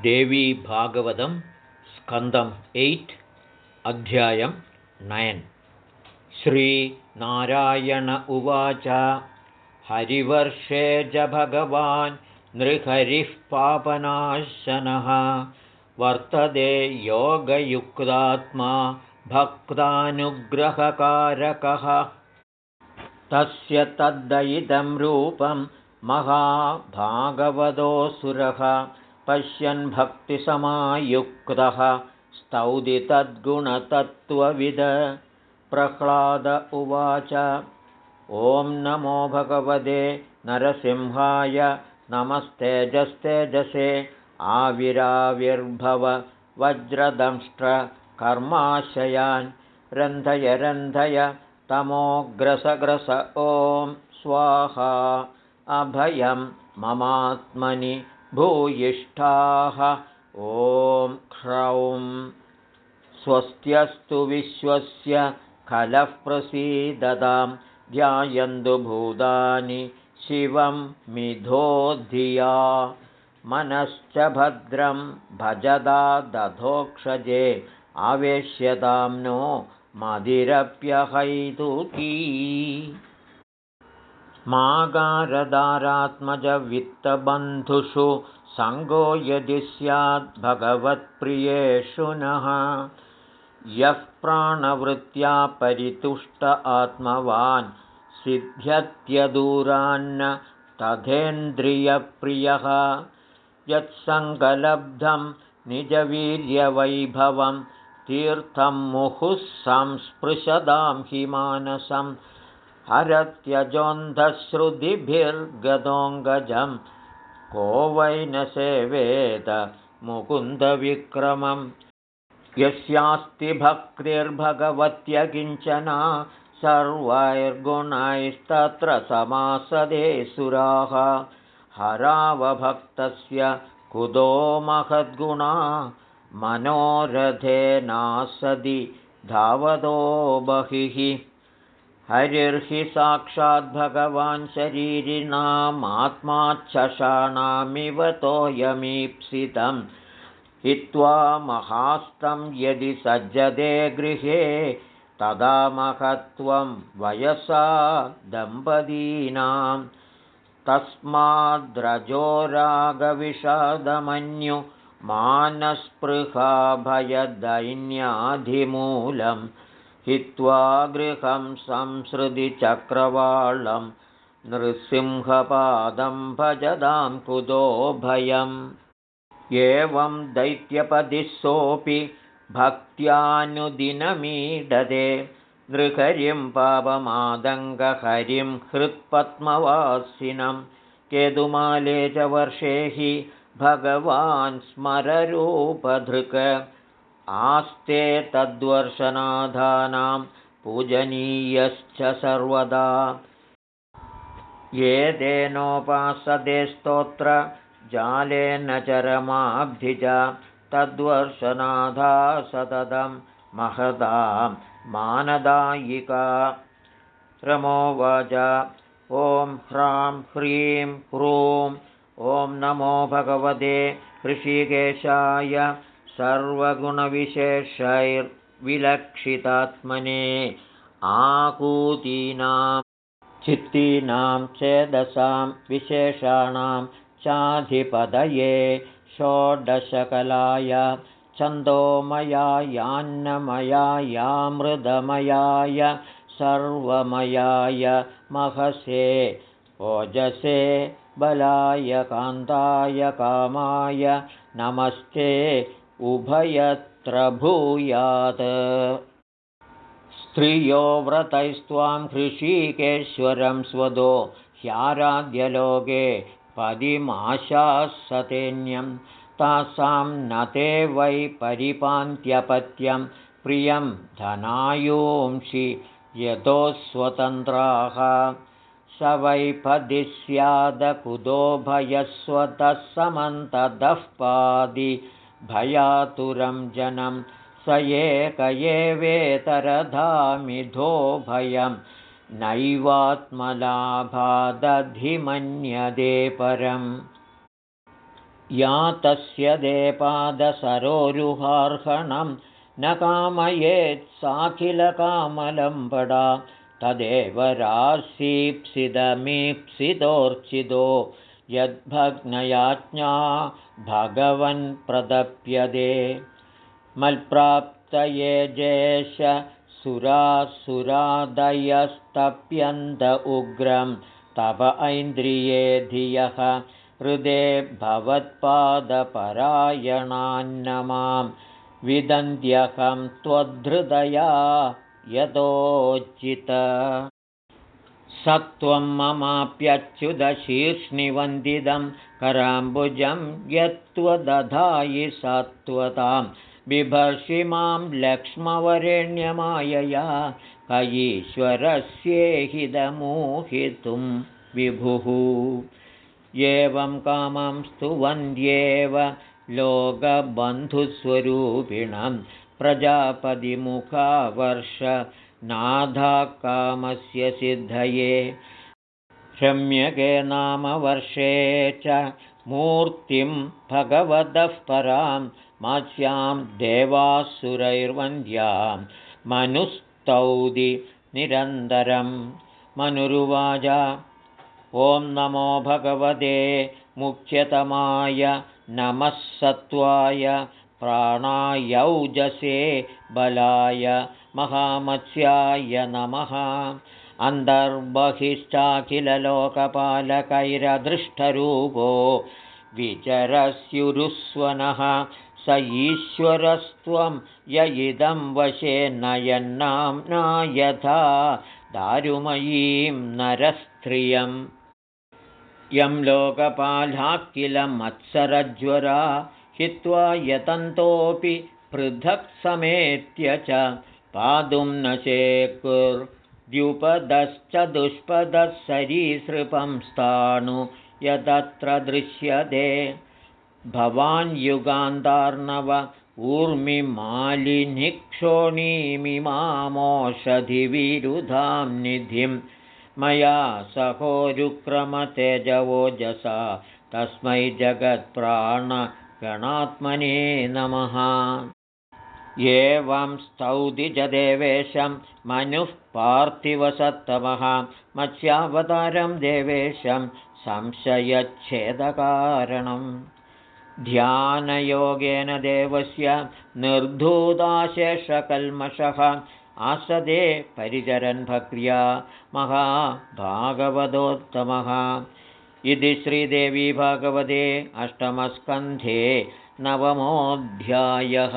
देवी भागवतं स्कन्दम् एय्ट् अध्यायं नयन्। श्रीनारायण उवाच हरिवर्षे च भगवान् नृहरिः पापनाशनः। वर्तते योगयुक्तात्मा भक्तानुग्रहकारकः। तस्य तद्दयितं रूपं महाभागवतोऽसुरः पश्यन् भक्तिसमायुक्तः स्तौति तद्गुणतत्त्वविद प्रह्लाद उवाच। ॐ नमो भगवते नरसिंहाय नमस्तेजस्तेजसे आविराविर्भव वज्रदंष्ट्रकर्माशयान् रन्धय रन्धय तमोग्रसग्रस ॐ स्वाहा। अभयं ममात्मनि भूयिष्ठाः। ॐ ह्रौं। स्वस्त्यस्तु विश्वस्य खलः प्रसीदतां ध्यायन्तु भूतानि शिवं मिधो धिया मनश्च भद्रं भजदा दधोक्षजे। आवेश्यतां नो मदिरप्यहैतुकी मागारदारात्मजवित्तबन्धुषु सङ्गो यदि स्याद्भगवत्प्रियेषु नः। यः प्राणवृत्त्या परितुष्ट आत्मवान् सिद्ध्यत्यदूरान्न तथेन्द्रियप्रियः। यत्सङ्गलब्धं निजवीर्यवैभवं तीर्थं मुहुः संस्पृशदां हि मानसं हरत्यजोन्धश्रुतिभिर्गदोऽङ्गजं को वै न सेवेद मुकुन्दविक्रमं यस्यास्ति भक्तिर्भगवत्यकिञ्चना सर्वैर्गुणैस्तत्र समासदे सुराः। हरावभक्तस्य कुतो महद्गुणा मनोरथेनासदि धावतो बहिः हरिर्हि साक्षाद्भगवान् शरीरिणामात्माच्छषाणामिव तोयमीप्सितं हित्वा महास्तं यदि सज्जते गृहे तदा महत्त्वं वयसा दम्पतीनां तस्माद्रजोरागविषादमन्यु मानस्पृहाभयदैन्याधिमूलम् हित्वा गृहं संसृतिचक्रवालं नृसिंहपादं भजदां कुतो भयम्। एवं दैत्यपदिशोऽपि भक्त्यानुदिनमीडते नृहरिं पापमादङ्गहरिं हृत्पद्मवासिनं केतुमाले च वर्षे हि भगवान् स्मररूपधृक् आस्ते तद्वर्षनाथानां पूजनीयश्च सर्वदा। ये तेनोपासते स्तोत्र जालेन चरमाब्धिज तद्वर्षनाथा सततं महदां मानदायिका। रमोवाच ॐ ह्रां ह्रीं ह्रूं ॐ नमो भगवते ऋषिकेशाय सर्वगुणविशेषैर्विलक्षितात्मने आकूतीनां चित्तीनां चेदसां विशेषाणां चाधिपदये षोडशकलाय छन्दोमयायान्नमयायामृदमयाय सर्वमयाय महसे ओजसे बलाय कान्ताय कामाय नमस्ते उभयत्र भूयात् स्त्रियो व्रतैस्त्वां हृषीकेश्वरं स्वदो ह्याराध्यलोके पदिमाशासतेन्यं तासां न ते वै परिपान्त्यपत्यं प्रियं धनायूंषि यतो स्वतन्त्राः। स वै पदि स्यादकुतो भयस्वतः समन्तदः पादि भयातुरं जनं स एक एवेतरधामिधो भयं नैवात्मलाभादधिमन्यदे परम्। या तस्य देपादसरोरुहार्हणं। न कामयेत्साखिलकामलम्बडा तदेव रासीप्सिदमीप्सितोर्चितो यद्भग्नयाज्ञा भगवन् प्रदप्यते मल्प्राप्तये जेष सुरासुरादयस्तप्यन्त उग्रं तप ऐन्द्रिये धियः हृदे भवत्पादपरायणान्नमां विदन्त्यहं त्वद्धृदया यतोचित स त्वं ममाप्यच्युतशीर्ष्णिवन्दितं कराम्बुजं यत्त्वदधायि सत्वतां बिभर्षि मां लक्ष्मवरेण्यमायया कयीश्वरस्येहिदमूहितुं विभुः। एवं कामं स्तुवन्द्येव लोकबन्धुस्वरूपिणं प्रजापतिमुखावर्ष नाधाकामस्य सिद्धये रम्यके नाम वर्षे च मूर्तिं भगवतः परां मास्यां देवासुरैर्वन्द्यां मनुस्तौदि निरन्तरं। मनुरुवाच ॐ नमो भगवते मुख्यतमाय नमः सत्त्वाय प्राणायौजसे बलाय महामत्स्याय नमः। अन्तर्बहिश्चाखिलोकपालकैरदृष्टरूपो विचरस्युरुस्वनः। स ईश्वरस्त्वं य इदं वशे नयन्नाम्ना यथा दारुमयीं नरस्त्रियम्। यं लोकपालाः किल मत्सरज्वरा हित्वा यतन्तोऽपि पृथक् समेत्य च पातुं न शेकुर्द्युपदश्च दुष्पदः सरीसृपं स्थाणु यदत्र दृश्यते। भवान् युगान्तार्णव ऊर्मिमालिनिक्षोणीमिमामोषधिविरुधां निधिं। मया सहोरुक्रमतेजवोजसा तस्मै जगत्प्राणगणात्मने नमः। एवं स्तौति च देवेशं मनुः पार्थिवसत्तमः। मत्स्यावतारं देवेशं संशयच्छेदकारणं ध्यानयोगेन देवस्य निर्धूताशेषकल्मषः आसदे परिचरन् भक्र्या महाभागवतोत्तमः इति श्रीदेवी भागवते अष्टमस्कन्धे नवमोऽध्यायः